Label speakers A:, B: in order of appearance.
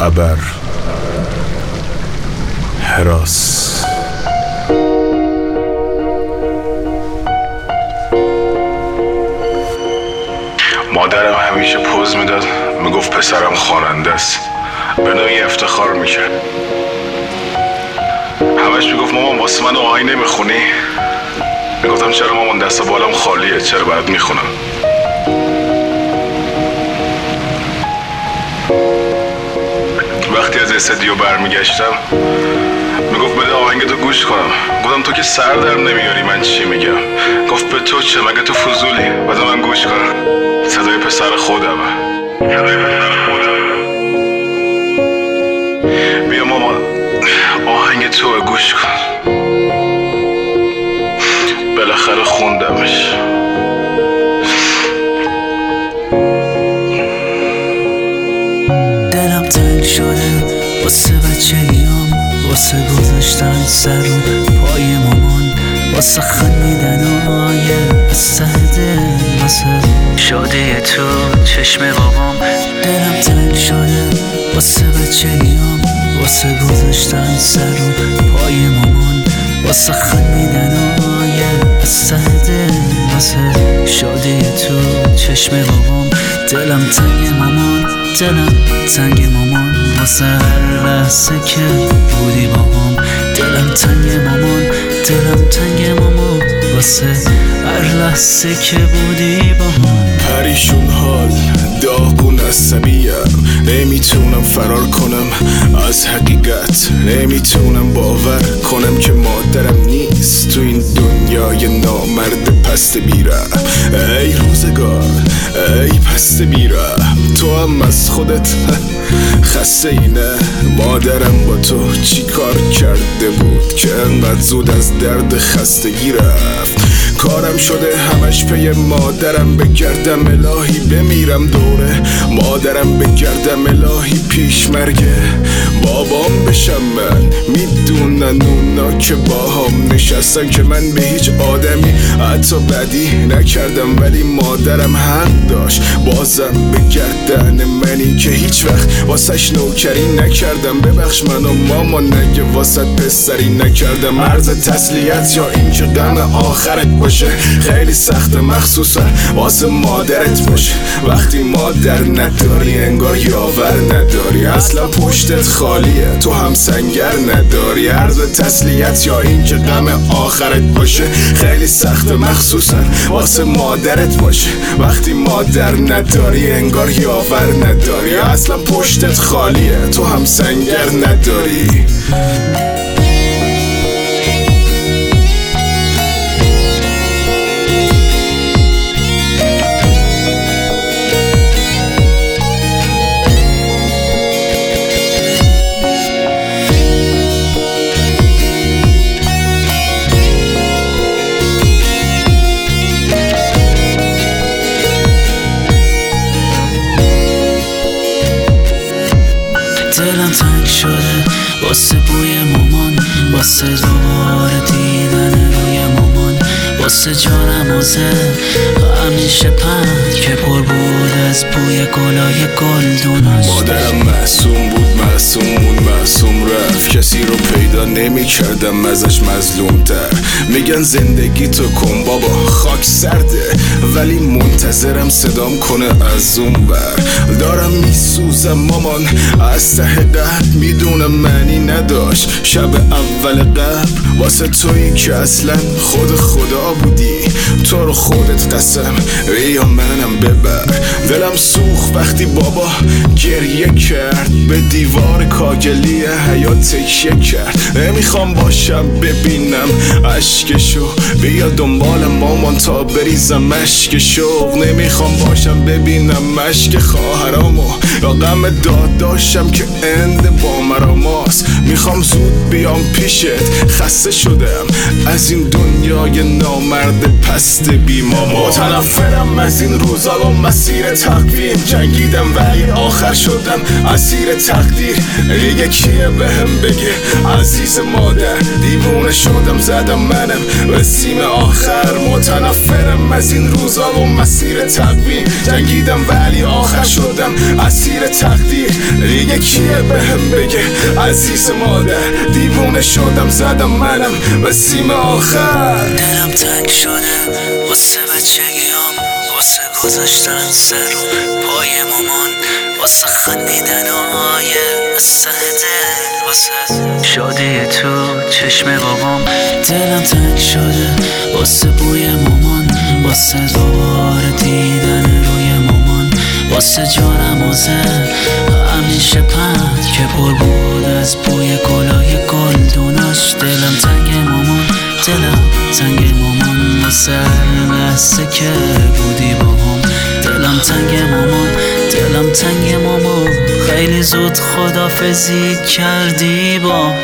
A: ابر حراس. مادرم همیشه پوز می‌داد. می‌گفت پسرم خواننده است. به نوعی افتخار می‌کرد. همش می‌گفت مامان واسه من آهنگ نمی‌خونی؟ می‌گفتم چرا مامان دست بالم خالیه؟ چرا باید می‌خونم؟ استدیو برمیگشتم. می‌گفت بده آهنگ تو گوش کنم. گفتم تو که سر در نمیاری من چی میگم؟ گفت به تو چه؟ مگه تو فضولی؟ بذار من گوش کنم. صدای پسر خودم صدای پسر خودم بیا ماما آهنگ تو گوش کن. بالاخره خوندمش.
B: واسه بچه ایام واسه گذاشتن سر و پای مامان واسه خندیدن و آیه سرده واسه شاده تو چشم بابام. دلم تنگ شده واسه بچه ایام واسه گذاشتن سر و پای مامان واسه خندیدن و آیه سرده واسه شاده تو چشم بابام. دلم تنگ مامان. دلم تنگ مامان واسه هر لحظه که بودی بابام دلم تنگ مامان دلم تنگ مامان واسه هر لحظه که بودی بابام
A: پریشون حال داغون عصبیم نمی‌تونم فرار کنم از حقیقت نمی‌تونم باور کنم که مادرم نیست تو این دنیای نامرد پست بیرم ای روزگار ای پست بیرم تو هم از خودت خسته اینه مادرم با تو چی کار کرده بود که انقدر زود از درد خستگی رفت؟ کارم شده همش پی مادرم بگردم الهی بمیرم دوره. مادرم بگردم الهی پیش مرگه. بابام بشم من می‌دونن اونا که باهام نشستن که من به هیچ آدمی حتی بدی نکردم. ولی مادرم حق داشت بازم بگردن منی که هیچ وقت واسش نوکری نکردم. ببخش منو مامان نگه واسه پسری نکردم. عرض تسلیت یا اینکه غم آخرت باشه. خیلی سخت مخصوصا واسه مادرت باشه. وقتی مادر نداری انگار یاور نداری. اصلا پشتت خالیه تو هم سنگر نداری. عرض تسلیت یا اینکه غم آخرت باشه. خیلی سخت مخصوصا واسه مادرت باشه. وقتی مادر نداری انگار یاور نداری. اصلا پشتت خالیه تو هم سنگر نداری.
B: دلم تنگ شده. واسه بوی مامان واسه دوباره دیدن روی مامان واسه جانم واسه همیشه پند که پر بود از بوی گلای گلدوناش
A: مادرم معصوم بود معصوم بود رفت کسی رو پیدا نمی کردم ازش مظلوم تر میگن زندگی تو کن بابا خاک سرده. ولی منتظرم صدام کنه از اون بر دارم میسوزم مامان از ته قلب می‌دونم معنی نداشت. شب اول قبل واسه تویی که اصلا خود خدا بودی. تو رو خودت قسم بیا منم ببر. دلم سوخ وقتی بابا گریه کرد. به دیوار کاگلی حیات تکیه کرد نمی‌خوام باشم ببینم اشکشو. بیا دنبال مامان تا بریزم مشک شوق نمی‌خوام باشم ببینم مشک خواهرامو. یا غم داداشم که اند با مراماست. می‌خوام زود بیام پیشت. خسته شدم از این دنیای نامرد پست بیماما متنفرم از این روزا و مسیر تقویم. جنگیدم ولی آخر شدم اسیر تقدیر. دیگه کیه بهم بگه عزیز مادر دیوونه شدم زدم منم. به سیم آخر متنفرم. از این روزا و مسیر تقویم جنگیدم ولی آخر شدم اسیر تقدیر. دیگه کیه بهم بگه عزیز مادر؟ دیوونه شدم زدم منم. و سیم آخر.
B: دلم تنگ شده واسه بچگیام. واسه گذاشتن سر پای مامان. واسه خندیدن آیه دل واسه شادی تو چشم بابام. دلم تنگ شده واسه بوی مامان واسه دوباره دیدن روی مامان. واسه جانم واسه همیشه پند که پر بود از بوی گلای گلدوناش دلم تنگ مامان دلم تنگ مامان. واسه لحظه که بودی با دلم تنگ مامان دلم تنگ مامان. خیلی زود خدافزی کردی با